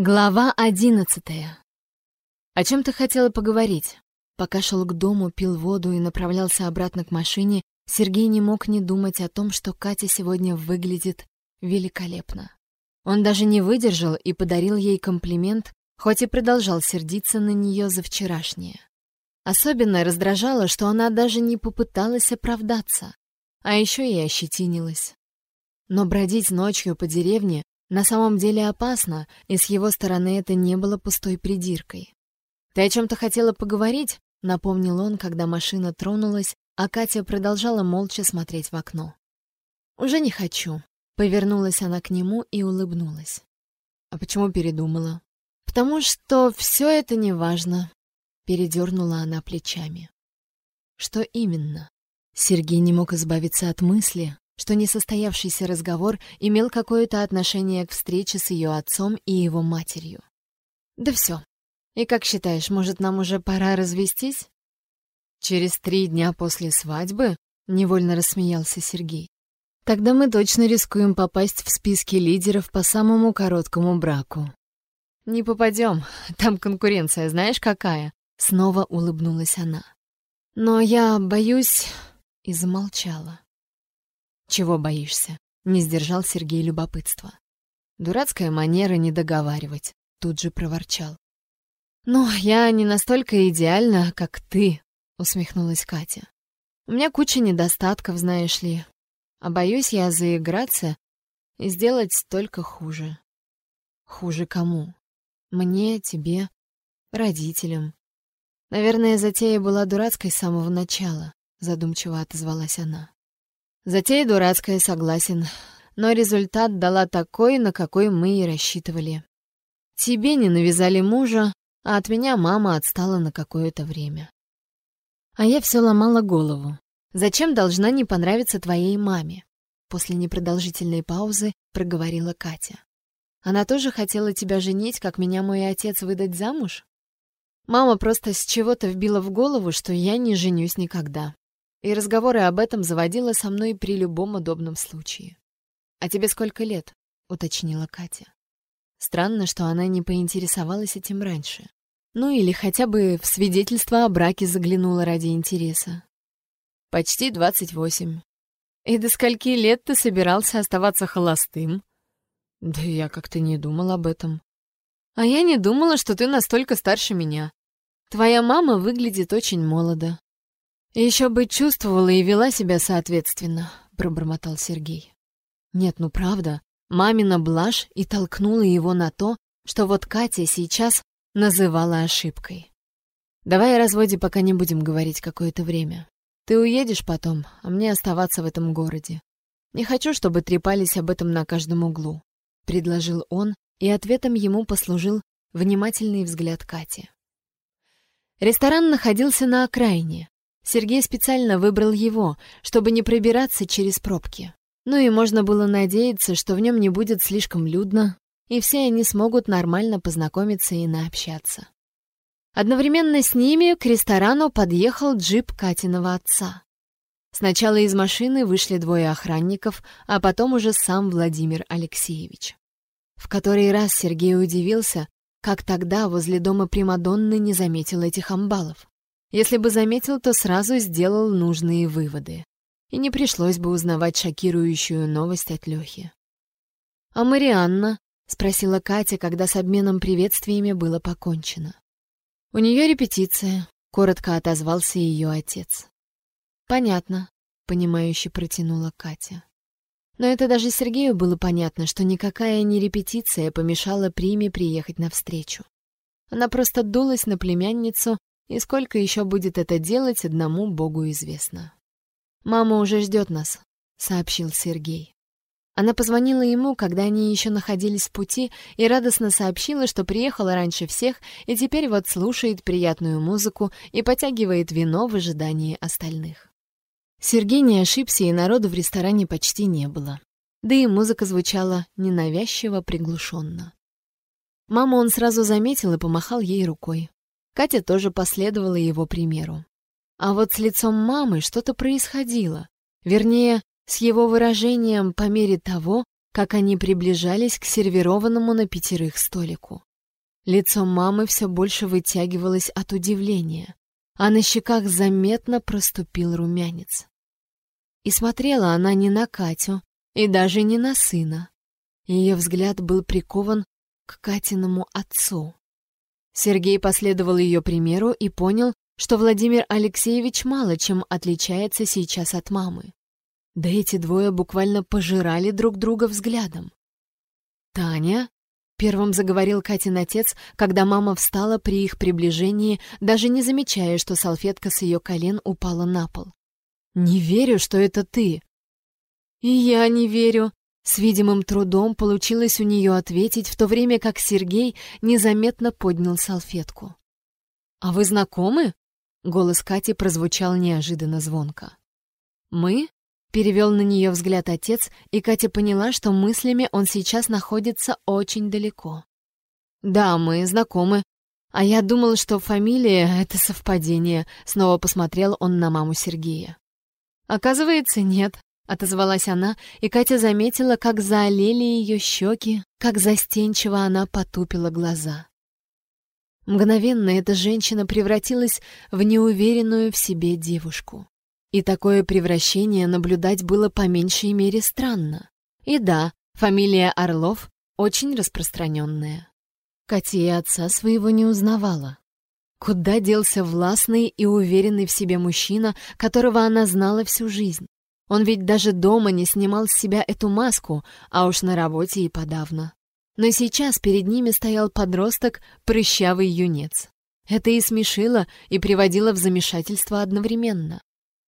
Глава одиннадцатая. О чем ты хотела поговорить? Пока шел к дому, пил воду и направлялся обратно к машине, Сергей не мог не думать о том, что Катя сегодня выглядит великолепно. Он даже не выдержал и подарил ей комплимент, хоть и продолжал сердиться на нее за вчерашнее. Особенно раздражало, что она даже не попыталась оправдаться, а еще и ощетинилась. Но бродить ночью по деревне на самом деле опасно, и с его стороны это не было пустой придиркой. «Ты о чем-то хотела поговорить?» — напомнил он, когда машина тронулась, а Катя продолжала молча смотреть в окно. «Уже не хочу», — повернулась она к нему и улыбнулась. «А почему передумала?» «Потому что все это неважно», — передернула она плечами. «Что именно?» Сергей не мог избавиться от мысли, что несостоявшийся разговор имел какое-то отношение к встрече с ее отцом и его матерью. «Да все. И как считаешь, может, нам уже пора развестись?» «Через три дня после свадьбы?» — невольно рассмеялся Сергей. «Тогда мы точно рискуем попасть в списки лидеров по самому короткому браку». «Не попадем. Там конкуренция, знаешь, какая?» Снова улыбнулась она. «Но я боюсь...» И замолчала. «Чего боишься?» — не сдержал Сергей любопытства. Дурацкая манера не договаривать, тут же проворчал. «Ну, я не настолько идеальна, как ты», — усмехнулась Катя. «У меня куча недостатков, знаешь ли. А боюсь я заиграться и сделать только хуже». «Хуже кому? Мне, тебе, родителям?» «Наверное, затея была дурацкой с самого начала», — задумчиво отозвалась она. Затея дурацкая, согласен. Но результат дала такой, на какой мы и рассчитывали. Тебе не навязали мужа, а от меня мама отстала на какое-то время. А я все ломала голову. Зачем должна не понравиться твоей маме? После непродолжительной паузы проговорила Катя. Она тоже хотела тебя женить, как меня мой отец выдать замуж? Мама просто с чего-то вбила в голову, что я не женюсь никогда и разговоры об этом заводила со мной при любом удобном случае. «А тебе сколько лет?» — уточнила Катя. Странно, что она не поинтересовалась этим раньше. Ну или хотя бы в свидетельство о браке заглянула ради интереса. «Почти двадцать восемь». «И до скольки лет ты собирался оставаться холостым?» «Да я как-то не думал об этом». «А я не думала, что ты настолько старше меня. Твоя мама выглядит очень молодо. Еще бы чувствовала и вела себя соответственно, пробормотал Сергей. Нет, ну правда, мамина блажь и толкнула его на то, что вот Катя сейчас называла ошибкой. Давай о разводе пока не будем говорить какое-то время. Ты уедешь потом, а мне оставаться в этом городе. Не хочу, чтобы трепались об этом на каждом углу, предложил он, и ответом ему послужил внимательный взгляд Кати. Ресторан находился на окраине, Сергей специально выбрал его, чтобы не пробираться через пробки. Ну и можно было надеяться, что в нем не будет слишком людно, и все они смогут нормально познакомиться и наобщаться. Одновременно с ними к ресторану подъехал джип Катиного отца. Сначала из машины вышли двое охранников, а потом уже сам Владимир Алексеевич. В который раз Сергей удивился, как тогда возле дома Примадонны не заметил этих амбалов. Если бы заметил, то сразу сделал нужные выводы. И не пришлось бы узнавать шокирующую новость от Лёхи. «А Марианна?» — спросила Катя, когда с обменом приветствиями было покончено. «У неё репетиция», — коротко отозвался её отец. «Понятно», — понимающе протянула Катя. Но это даже Сергею было понятно, что никакая не репетиция помешала Приме приехать навстречу. Она просто дулась на племянницу и сколько еще будет это делать, одному Богу известно. «Мама уже ждет нас», — сообщил Сергей. Она позвонила ему, когда они еще находились в пути, и радостно сообщила, что приехала раньше всех и теперь вот слушает приятную музыку и потягивает вино в ожидании остальных. Сергей не ошибся, и народу в ресторане почти не было. Да и музыка звучала ненавязчиво приглушенно. Маму он сразу заметил и помахал ей рукой. Катя тоже последовала его примеру. А вот с лицом мамы что-то происходило. Вернее, с его выражением по мере того, как они приближались к сервированному на пятерых столику. Лицо мамы все больше вытягивалось от удивления, а на щеках заметно проступил румянец. И смотрела она не на Катю, и даже не на сына. Ее взгляд был прикован к Катиному отцу. Сергей последовал ее примеру и понял, что Владимир Алексеевич мало чем отличается сейчас от мамы. Да эти двое буквально пожирали друг друга взглядом. «Таня?» — первым заговорил Катин отец, когда мама встала при их приближении, даже не замечая, что салфетка с ее колен упала на пол. «Не верю, что это ты!» «И я не верю!» С видимым трудом получилось у нее ответить, в то время как Сергей незаметно поднял салфетку. «А вы знакомы?» — голос Кати прозвучал неожиданно звонко. «Мы?» — перевел на нее взгляд отец, и Катя поняла, что мыслями он сейчас находится очень далеко. «Да, мы знакомы. А я думал, что фамилия — это совпадение», — снова посмотрел он на маму Сергея. «Оказывается, нет», Отозвалась она, и Катя заметила, как заолели ее щеки, как застенчиво она потупила глаза. Мгновенно эта женщина превратилась в неуверенную в себе девушку. И такое превращение наблюдать было по меньшей мере странно. И да, фамилия Орлов очень распространенная. Катя и отца своего не узнавала. Куда делся властный и уверенный в себе мужчина, которого она знала всю жизнь? Он ведь даже дома не снимал с себя эту маску, а уж на работе и подавно. Но сейчас перед ними стоял подросток, прыщавый юнец. Это и смешило, и приводило в замешательство одновременно.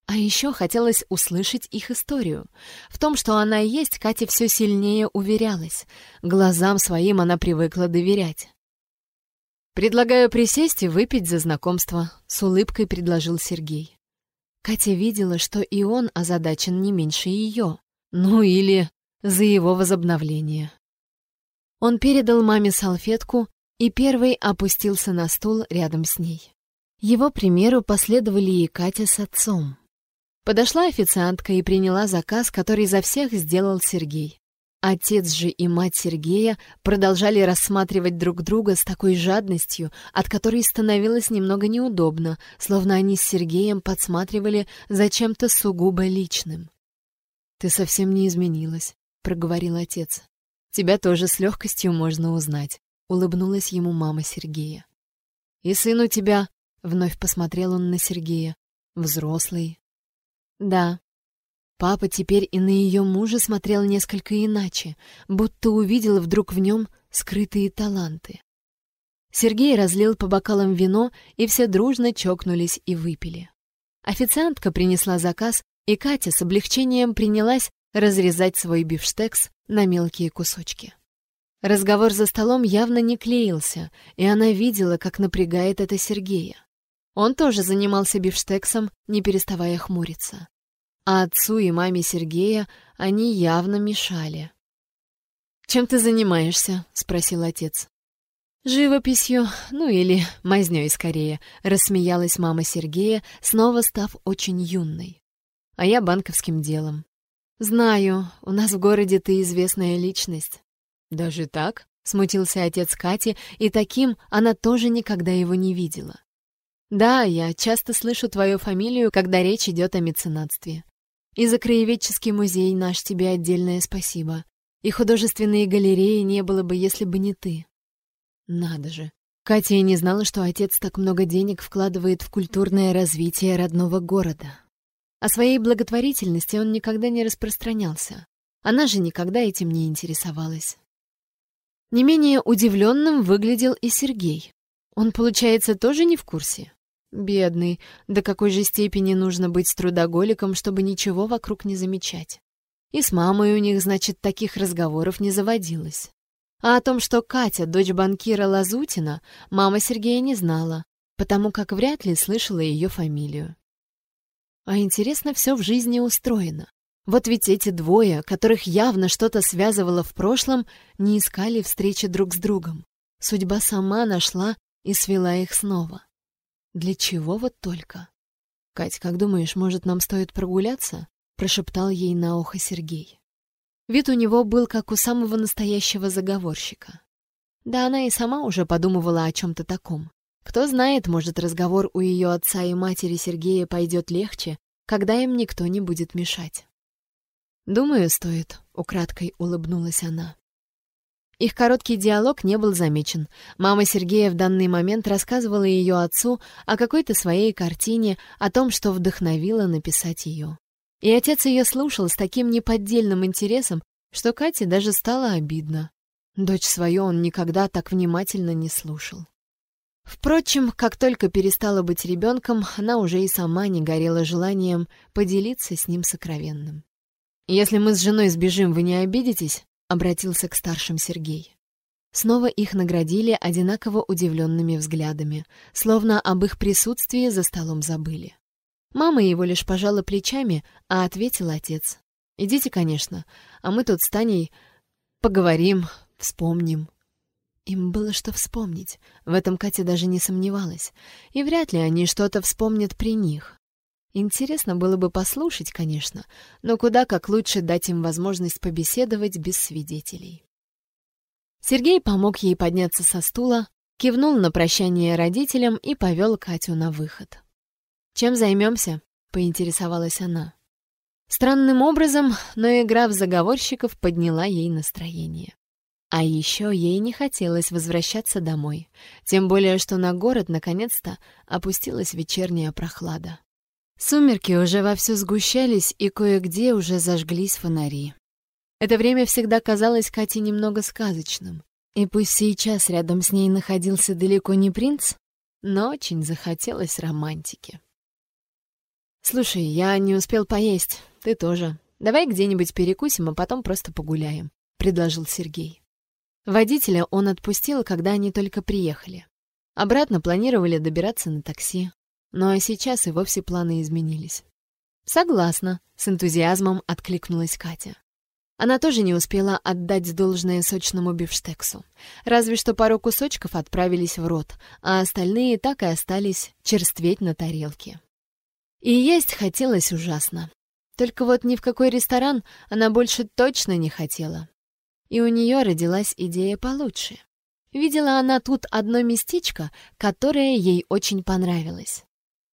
А еще хотелось услышать их историю. В том, что она есть, Катя все сильнее уверялась. Глазам своим она привыкла доверять. «Предлагаю присесть и выпить за знакомство», — с улыбкой предложил Сергей. Катя видела, что и он озадачен не меньше ее. Ну или за его возобновление. Он передал маме салфетку и первый опустился на стул рядом с ней. Его примеру последовали и Катя с отцом. Подошла официантка и приняла заказ, который за всех сделал Сергей. Отец же и мать Сергея продолжали рассматривать друг друга с такой жадностью, от которой становилось немного неудобно, словно они с Сергеем подсматривали за чем-то сугубо личным. «Ты совсем не изменилась», — проговорил отец. «Тебя тоже с легкостью можно узнать», — улыбнулась ему мама Сергея. «И сын у тебя», — вновь посмотрел он на Сергея, — «взрослый». «Да», Папа теперь и на ее мужа смотрел несколько иначе, будто увидел вдруг в нем скрытые таланты. Сергей разлил по бокалам вино, и все дружно чокнулись и выпили. Официантка принесла заказ, и Катя с облегчением принялась разрезать свой бифштекс на мелкие кусочки. Разговор за столом явно не клеился, и она видела, как напрягает это Сергея. Он тоже занимался бифштексом, не переставая хмуриться а отцу и маме Сергея они явно мешали. «Чем ты занимаешься?» — спросил отец. «Живописью, ну или мазнёй скорее», — рассмеялась мама Сергея, снова став очень юной. «А я банковским делом». «Знаю, у нас в городе ты известная личность». «Даже так?» — смутился отец Кати, и таким она тоже никогда его не видела. «Да, я часто слышу твою фамилию, когда речь идет о меценатстве. И за краеведческий музей наш тебе отдельное спасибо. И художественные галереи не было бы, если бы не ты. Надо же. Катя и не знала, что отец так много денег вкладывает в культурное развитие родного города. О своей благотворительности он никогда не распространялся. Она же никогда этим не интересовалась. Не менее удивленным выглядел и Сергей. Он, получается, тоже не в курсе? Бедный, до какой же степени нужно быть трудоголиком, чтобы ничего вокруг не замечать. И с мамой у них, значит, таких разговоров не заводилось. А о том, что Катя, дочь банкира Лазутина, мама Сергея не знала, потому как вряд ли слышала ее фамилию. А интересно все в жизни устроено. Вот ведь эти двое, которых явно что-то связывало в прошлом, не искали встречи друг с другом. Судьба сама нашла и свела их снова. Для чего вот только? «Кать, как думаешь, может, нам стоит прогуляться?» — прошептал ей на ухо Сергей. Вид у него был как у самого настоящего заговорщика. Да она и сама уже подумывала о чем-то таком. Кто знает, может, разговор у ее отца и матери Сергея пойдет легче, когда им никто не будет мешать. «Думаю, стоит», — украдкой улыбнулась она. Их короткий диалог не был замечен. Мама Сергея в данный момент рассказывала ее отцу о какой-то своей картине, о том, что вдохновило написать ее. И отец ее слушал с таким неподдельным интересом, что Кате даже стало обидно. Дочь свою он никогда так внимательно не слушал. Впрочем, как только перестала быть ребенком, она уже и сама не горела желанием поделиться с ним сокровенным. «Если мы с женой сбежим, вы не обидитесь?» — обратился к старшим Сергей. Снова их наградили одинаково удивленными взглядами, словно об их присутствии за столом забыли. Мама его лишь пожала плечами, а ответил отец. «Идите, конечно, а мы тут с Таней поговорим, вспомним». Им было что вспомнить, в этом Катя даже не сомневалась, и вряд ли они что-то вспомнят при них. Интересно было бы послушать, конечно, но куда как лучше дать им возможность побеседовать без свидетелей. Сергей помог ей подняться со стула, кивнул на прощание родителям и повел Катю на выход. «Чем займемся?» — поинтересовалась она. Странным образом, но игра в заговорщиков подняла ей настроение. А еще ей не хотелось возвращаться домой, тем более, что на город наконец-то опустилась вечерняя прохлада. Сумерки уже вовсю сгущались, и кое-где уже зажглись фонари. Это время всегда казалось Кате немного сказочным. И пусть сейчас рядом с ней находился далеко не принц, но очень захотелось романтики. «Слушай, я не успел поесть, ты тоже. Давай где-нибудь перекусим, а потом просто погуляем», — предложил Сергей. Водителя он отпустил, когда они только приехали. Обратно планировали добираться на такси. Ну а сейчас и вовсе планы изменились. «Согласна», — с энтузиазмом откликнулась Катя. Она тоже не успела отдать должное сочному бифштексу. Разве что пару кусочков отправились в рот, а остальные так и остались черстветь на тарелке. И есть хотелось ужасно. Только вот ни в какой ресторан она больше точно не хотела. И у нее родилась идея получше. Видела она тут одно местечко, которое ей очень понравилось.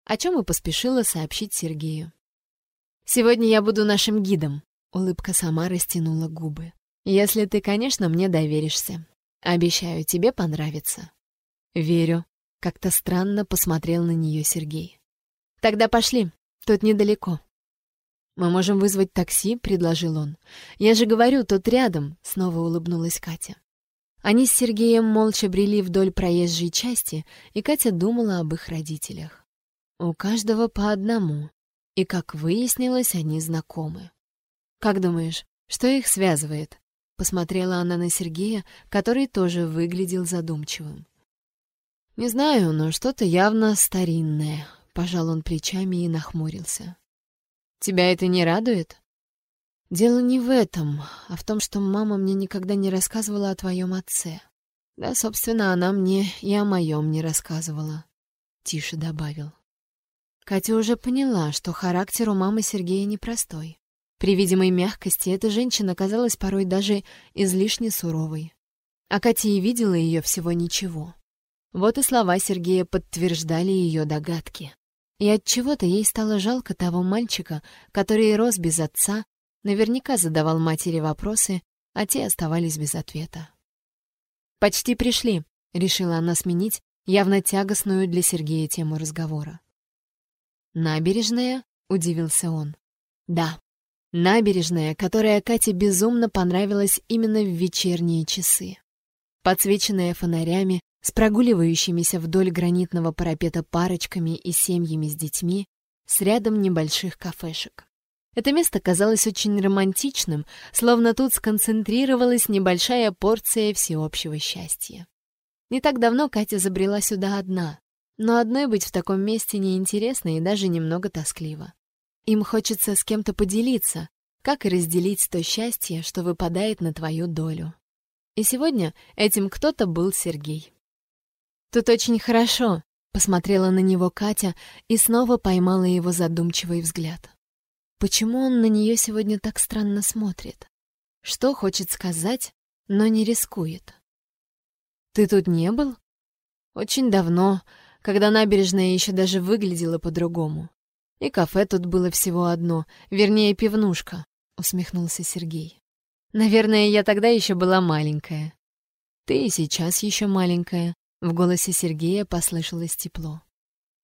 О чем и поспешила сообщить Сергею. «Сегодня я буду нашим гидом», — улыбка сама растянула губы. «Если ты, конечно, мне доверишься. Обещаю, тебе понравится». «Верю», — как-то странно посмотрел на нее Сергей. «Тогда пошли, тут недалеко». «Мы можем вызвать такси», — предложил он. «Я же говорю, тут рядом», — снова улыбнулась Катя. Они с Сергеем молча брели вдоль проезжей части, и Катя думала об их родителях. У каждого по одному, и, как выяснилось, они знакомы. «Как думаешь, что их связывает?» — посмотрела она на Сергея, который тоже выглядел задумчивым. «Не знаю, но что-то явно старинное», — пожал он плечами и нахмурился. Тебя это не радует? Дело не в этом, а в том, что мама мне никогда не рассказывала о твоем отце. Да, собственно, она мне и о моем не рассказывала. Тише добавил. Катя уже поняла, что характер у мамы Сергея непростой. При видимой мягкости эта женщина казалась порой даже излишне суровой. А Катя и видела ее всего ничего. Вот и слова Сергея подтверждали ее догадки. И от чего-то ей стало жалко того мальчика, который рос без отца, наверняка задавал матери вопросы, а те оставались без ответа. «Почти пришли», — решила она сменить явно тягостную для Сергея тему разговора. «Набережная?» — удивился он. «Да, набережная, которая Кате безумно понравилась именно в вечерние часы. Подсвеченная фонарями, с прогуливающимися вдоль гранитного парапета парочками и семьями с детьми, с рядом небольших кафешек. Это место казалось очень романтичным, словно тут сконцентрировалась небольшая порция всеобщего счастья. Не так давно Катя забрела сюда одна, но одной быть в таком месте неинтересно и даже немного тоскливо. Им хочется с кем-то поделиться, как и разделить то счастье, что выпадает на твою долю. И сегодня этим кто-то был Сергей. «Тут очень хорошо», — посмотрела на него Катя и снова поймала его задумчивый взгляд. Почему он на нее сегодня так странно смотрит? Что хочет сказать, но не рискует? Ты тут не был? Очень давно, когда набережная еще даже выглядела по-другому. И кафе тут было всего одно, вернее, пивнушка, усмехнулся Сергей. Наверное, я тогда еще была маленькая. Ты и сейчас еще маленькая. В голосе Сергея послышалось тепло.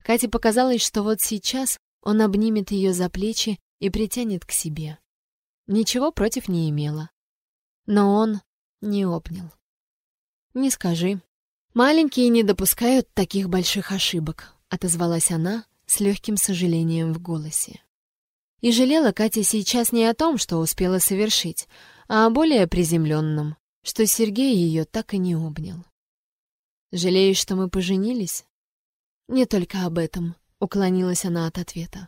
Кате показалось, что вот сейчас он обнимет ее за плечи и притянет к себе. Ничего против не имела. Но он не обнял. «Не скажи. Маленькие не допускают таких больших ошибок», — отозвалась она с легким сожалением в голосе. И жалела Катя сейчас не о том, что успела совершить, а о более приземленном, что Сергей ее так и не обнял. «Жалеешь, что мы поженились?» «Не только об этом», — уклонилась она от ответа.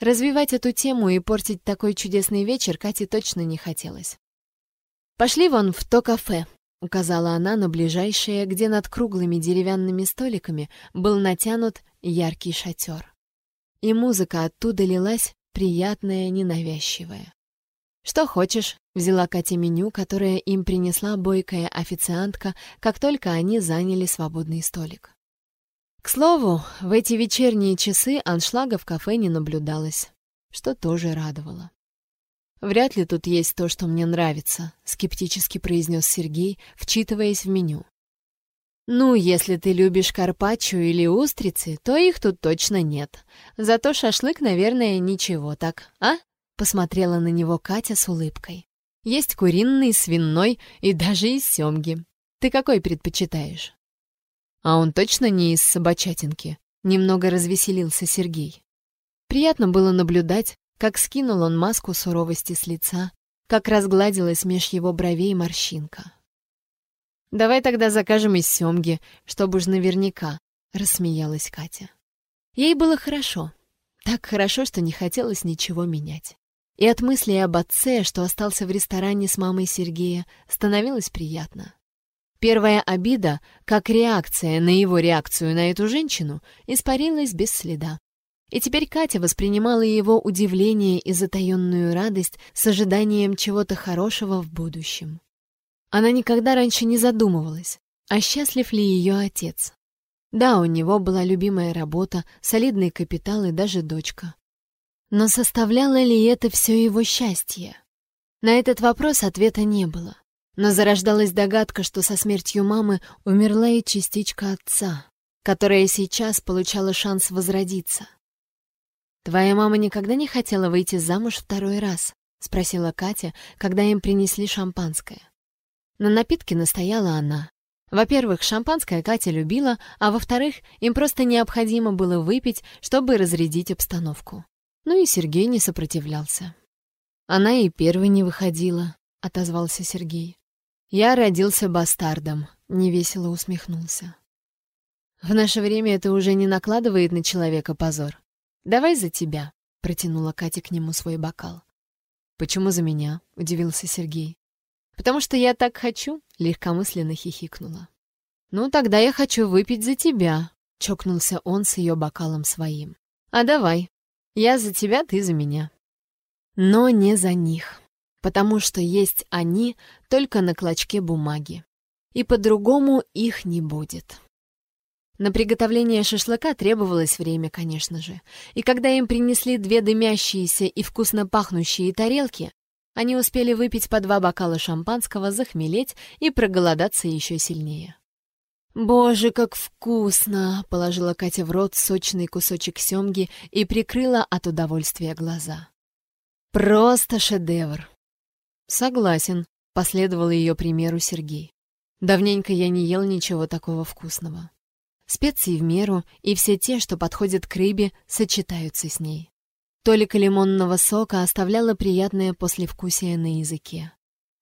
Развивать эту тему и портить такой чудесный вечер Кате точно не хотелось. «Пошли вон в то кафе», — указала она на ближайшее, где над круглыми деревянными столиками был натянут яркий шатер. И музыка оттуда лилась, приятная, ненавязчивая. «Что хочешь?» — взяла Катя меню, которое им принесла бойкая официантка, как только они заняли свободный столик. К слову, в эти вечерние часы аншлага в кафе не наблюдалось, что тоже радовало. «Вряд ли тут есть то, что мне нравится», — скептически произнес Сергей, вчитываясь в меню. «Ну, если ты любишь карпаччо или устрицы, то их тут точно нет. Зато шашлык, наверное, ничего так, а?» — посмотрела на него Катя с улыбкой. «Есть куриный, свиной и даже из семги. Ты какой предпочитаешь?» А он точно не из собачатинки. Немного развеселился Сергей. Приятно было наблюдать, как скинул он маску суровости с лица, как разгладилась меж его бровей морщинка. «Давай тогда закажем из семги, чтобы уж наверняка», — рассмеялась Катя. Ей было хорошо. Так хорошо, что не хотелось ничего менять. И от мысли об отце, что остался в ресторане с мамой Сергея, становилось приятно. Первая обида, как реакция на его реакцию на эту женщину, испарилась без следа. И теперь Катя воспринимала его удивление и затаенную радость с ожиданием чего-то хорошего в будущем. Она никогда раньше не задумывалась, а счастлив ли ее отец. Да, у него была любимая работа, солидный капитал и даже дочка. Но составляло ли это все его счастье? На этот вопрос ответа не было. Но зарождалась догадка, что со смертью мамы умерла и частичка отца, которая сейчас получала шанс возродиться. «Твоя мама никогда не хотела выйти замуж второй раз?» — спросила Катя, когда им принесли шампанское. На напитке настояла она. Во-первых, шампанское Катя любила, а во-вторых, им просто необходимо было выпить, чтобы разрядить обстановку. Ну и Сергей не сопротивлялся. «Она и первой не выходила», — отозвался Сергей. «Я родился бастардом», — невесело усмехнулся. «В наше время это уже не накладывает на человека позор. Давай за тебя», — протянула Катя к нему свой бокал. «Почему за меня?» — удивился Сергей. «Потому что я так хочу», — легкомысленно хихикнула. «Ну, тогда я хочу выпить за тебя», — чокнулся он с ее бокалом своим. «А давай. Я за тебя, ты за меня». Но не за них потому что есть они только на клочке бумаги. И по-другому их не будет. На приготовление шашлыка требовалось время, конечно же. И когда им принесли две дымящиеся и вкусно пахнущие тарелки, они успели выпить по два бокала шампанского, захмелеть и проголодаться еще сильнее. «Боже, как вкусно!» — положила Катя в рот сочный кусочек семги и прикрыла от удовольствия глаза. «Просто шедевр!» «Согласен», — последовал ее примеру Сергей. «Давненько я не ел ничего такого вкусного. Специи в меру, и все те, что подходят к рыбе, сочетаются с ней. Толика лимонного сока оставляла приятное послевкусие на языке.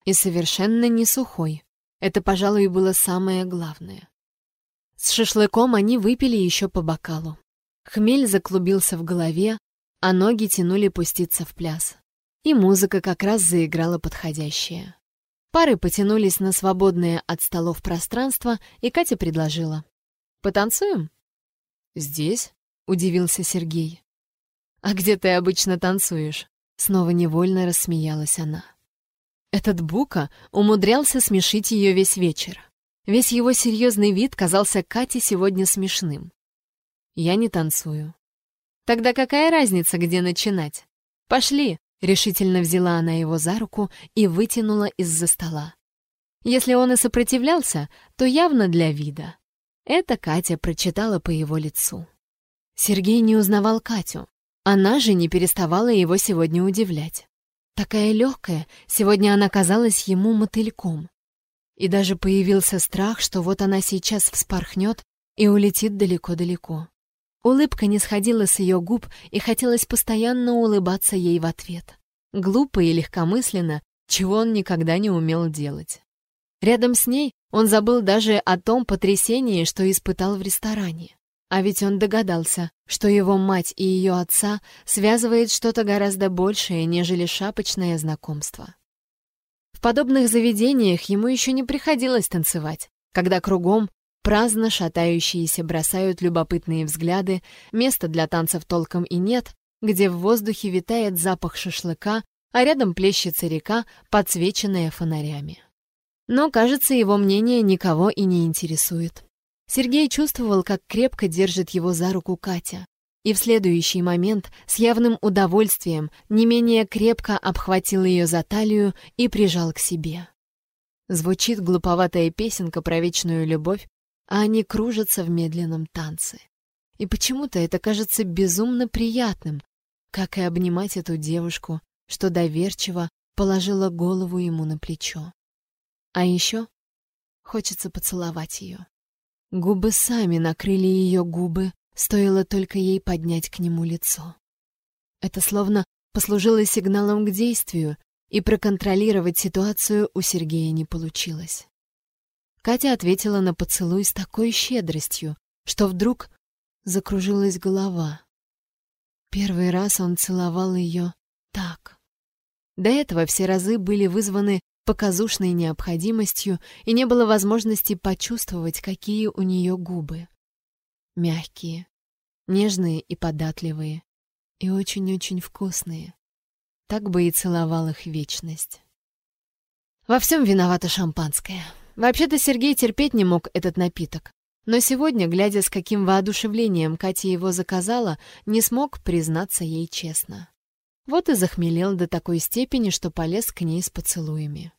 И совершенно не сухой. Это, пожалуй, было самое главное. С шашлыком они выпили еще по бокалу. Хмель заклубился в голове, а ноги тянули пуститься в пляс и музыка как раз заиграла подходящая. Пары потянулись на свободное от столов пространство, и Катя предложила. «Потанцуем?» «Здесь?» — удивился Сергей. «А где ты обычно танцуешь?» Снова невольно рассмеялась она. Этот Бука умудрялся смешить ее весь вечер. Весь его серьезный вид казался Кате сегодня смешным. «Я не танцую». «Тогда какая разница, где начинать? Пошли!» — решительно взяла она его за руку и вытянула из-за стола. Если он и сопротивлялся, то явно для вида. Это Катя прочитала по его лицу. Сергей не узнавал Катю. Она же не переставала его сегодня удивлять. Такая легкая, сегодня она казалась ему мотыльком. И даже появился страх, что вот она сейчас вспорхнет и улетит далеко-далеко. Улыбка не сходила с ее губ, и хотелось постоянно улыбаться ей в ответ. Глупо и легкомысленно, чего он никогда не умел делать. Рядом с ней он забыл даже о том потрясении, что испытал в ресторане. А ведь он догадался, что его мать и ее отца связывает что-то гораздо большее, нежели шапочное знакомство. В подобных заведениях ему еще не приходилось танцевать, когда кругом праздно шатающиеся бросают любопытные взгляды, места для танцев толком и нет, где в воздухе витает запах шашлыка, а рядом плещется река, подсвеченная фонарями. Но, кажется, его мнение никого и не интересует. Сергей чувствовал, как крепко держит его за руку Катя, и в следующий момент с явным удовольствием не менее крепко обхватил ее за талию и прижал к себе. Звучит глуповатая песенка про вечную любовь, а они кружатся в медленном танце. И почему-то это кажется безумно приятным, как и обнимать эту девушку, что доверчиво положила голову ему на плечо. А еще хочется поцеловать ее. Губы сами накрыли ее губы, стоило только ей поднять к нему лицо. Это словно послужило сигналом к действию, и проконтролировать ситуацию у Сергея не получилось. Катя ответила на поцелуй с такой щедростью, что вдруг закружилась голова. Первый раз он целовал ее так. До этого все разы были вызваны показушной необходимостью, и не было возможности почувствовать, какие у нее губы. Мягкие, нежные и податливые, и очень-очень вкусные. Так бы и целовал их вечность. Во всем виновата шампанское. Вообще-то Сергей терпеть не мог этот напиток. Но сегодня, глядя, с каким воодушевлением Катя его заказала, не смог признаться ей честно. Вот и захмелел до такой степени, что полез к ней с поцелуями.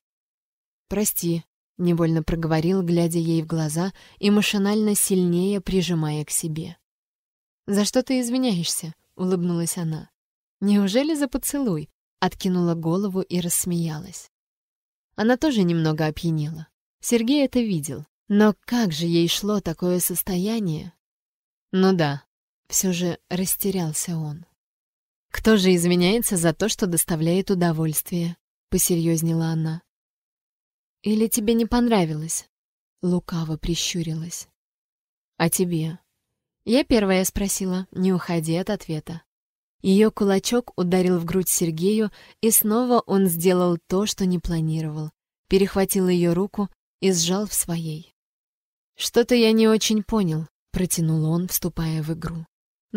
«Прости», — невольно проговорил, глядя ей в глаза и машинально сильнее прижимая к себе. «За что ты извиняешься?» — улыбнулась она. «Неужели за поцелуй?» — откинула голову и рассмеялась. Она тоже немного опьянела. Сергей это видел. Но как же ей шло такое состояние? Ну да, все же растерялся он. «Кто же извиняется за то, что доставляет удовольствие?» — посерьезнела она. Или тебе не понравилось?» Лукаво прищурилась. «А тебе?» Я первая спросила, не уходи от ответа. Ее кулачок ударил в грудь Сергею, и снова он сделал то, что не планировал. Перехватил ее руку и сжал в своей. «Что-то я не очень понял», — протянул он, вступая в игру.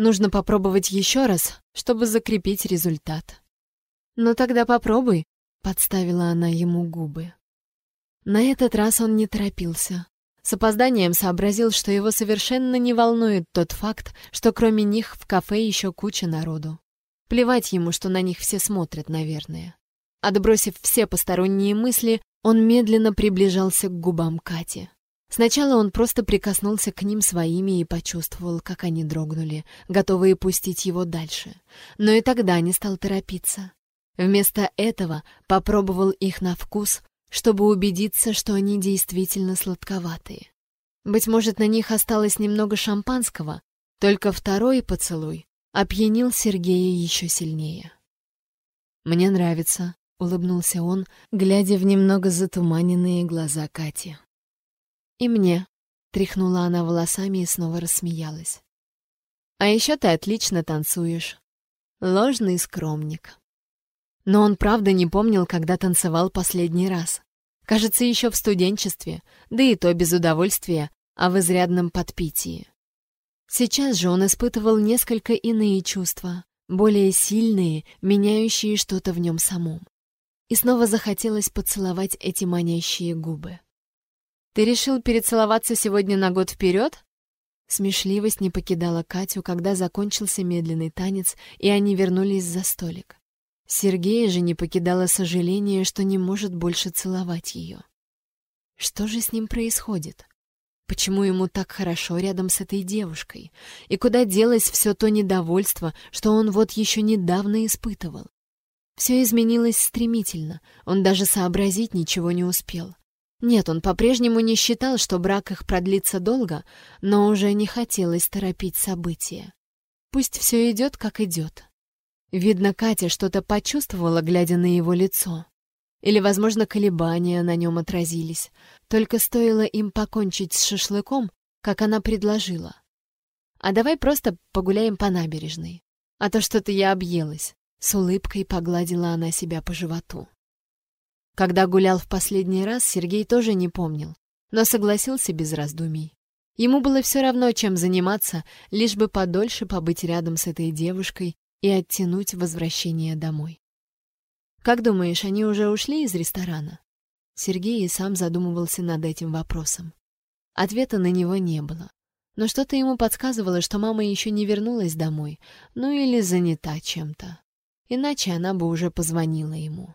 «Нужно попробовать еще раз, чтобы закрепить результат». «Ну тогда попробуй», — подставила она ему губы. На этот раз он не торопился. С опозданием сообразил, что его совершенно не волнует тот факт, что кроме них в кафе еще куча народу. Плевать ему, что на них все смотрят, наверное. Отбросив все посторонние мысли, он медленно приближался к губам Кати. Сначала он просто прикоснулся к ним своими и почувствовал, как они дрогнули, готовые пустить его дальше. Но и тогда не стал торопиться. Вместо этого попробовал их на вкус, чтобы убедиться, что они действительно сладковатые. Быть может, на них осталось немного шампанского, только второй поцелуй опьянил Сергея еще сильнее. «Мне нравится», — улыбнулся он, глядя в немного затуманенные глаза Кати. «И мне», — тряхнула она волосами и снова рассмеялась. «А еще ты отлично танцуешь. Ложный скромник». Но он правда не помнил, когда танцевал последний раз. Кажется, еще в студенчестве, да и то без удовольствия, а в изрядном подпитии. Сейчас же он испытывал несколько иные чувства, более сильные, меняющие что-то в нем самом. И снова захотелось поцеловать эти манящие губы. Ты решил перецеловаться сегодня на год вперед? Смешливость не покидала Катю, когда закончился медленный танец, и они вернулись за столик. Сергея же не покидало сожаление, что не может больше целовать ее. Что же с ним происходит? Почему ему так хорошо рядом с этой девушкой? И куда делось все то недовольство, что он вот еще недавно испытывал? Все изменилось стремительно, он даже сообразить ничего не успел. Нет, он по-прежнему не считал, что брак их продлится долго, но уже не хотелось торопить события. Пусть все идет, как идет. Видно, Катя что-то почувствовала, глядя на его лицо. Или, возможно, колебания на нем отразились. Только стоило им покончить с шашлыком, как она предложила. «А давай просто погуляем по набережной. А то что-то я объелась». С улыбкой погладила она себя по животу. Когда гулял в последний раз, Сергей тоже не помнил, но согласился без раздумий. Ему было все равно, чем заниматься, лишь бы подольше побыть рядом с этой девушкой и оттянуть возвращение домой. Как думаешь, они уже ушли из ресторана? Сергей и сам задумывался над этим вопросом. Ответа на него не было. Но что-то ему подсказывало, что мама еще не вернулась домой, ну или занята чем-то. Иначе она бы уже позвонила ему.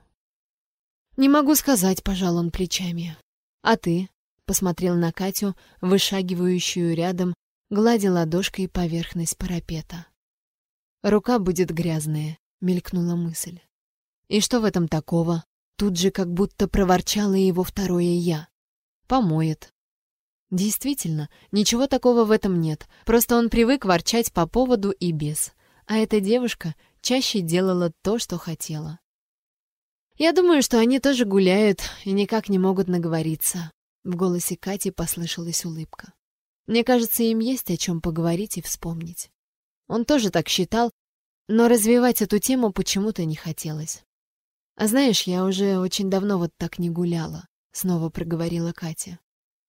«Не могу сказать», — пожал он плечами. «А ты?» — посмотрел на Катю, вышагивающую рядом, гладя ладошкой поверхность парапета. «Рука будет грязная», — мелькнула мысль. И что в этом такого? Тут же как будто проворчало его второе «я». Помоет. Действительно, ничего такого в этом нет. Просто он привык ворчать по поводу и без. А эта девушка чаще делала то, что хотела. «Я думаю, что они тоже гуляют и никак не могут наговориться». В голосе Кати послышалась улыбка. «Мне кажется, им есть о чем поговорить и вспомнить». Он тоже так считал, но развивать эту тему почему-то не хотелось. «А знаешь, я уже очень давно вот так не гуляла», — снова проговорила Катя.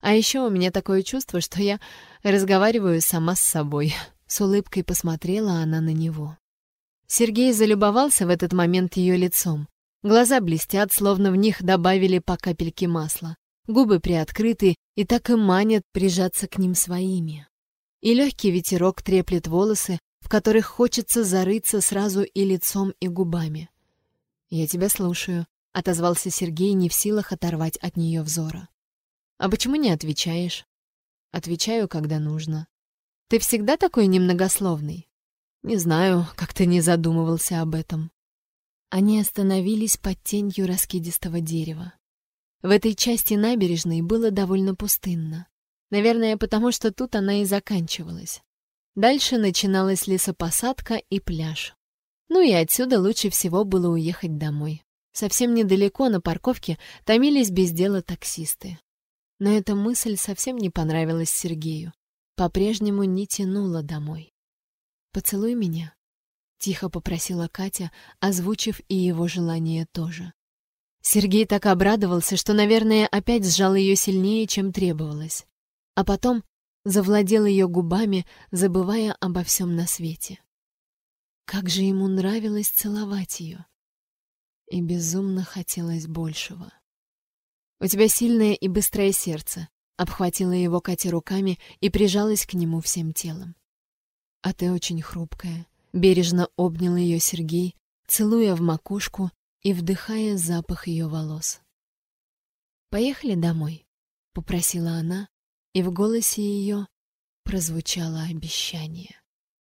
«А еще у меня такое чувство, что я разговариваю сама с собой». С улыбкой посмотрела она на него. Сергей залюбовался в этот момент ее лицом. Глаза блестят, словно в них добавили по капельке масла. Губы приоткрыты и так и манят прижаться к ним своими. И легкий ветерок треплет волосы, в которых хочется зарыться сразу и лицом, и губами. «Я тебя слушаю», — отозвался Сергей, не в силах оторвать от нее взора. «А почему не отвечаешь?» «Отвечаю, когда нужно». «Ты всегда такой немногословный?» «Не знаю, как ты не задумывался об этом». Они остановились под тенью раскидистого дерева. В этой части набережной было довольно пустынно. Наверное, потому что тут она и заканчивалась. Дальше начиналась лесопосадка и пляж. Ну и отсюда лучше всего было уехать домой. Совсем недалеко на парковке томились без дела таксисты. Но эта мысль совсем не понравилась Сергею. По-прежнему не тянула домой. «Поцелуй меня», — тихо попросила Катя, озвучив и его желание тоже. Сергей так обрадовался, что, наверное, опять сжал ее сильнее, чем требовалось. А потом завладел ее губами, забывая обо всем на свете. Как же ему нравилось целовать ее. И безумно хотелось большего. «У тебя сильное и быстрое сердце», — обхватила его Катя руками и прижалась к нему всем телом. «А ты очень хрупкая», — бережно обнял ее Сергей, целуя в макушку и вдыхая запах ее волос. «Поехали домой», — попросила она, и в голосе ее прозвучало обещание.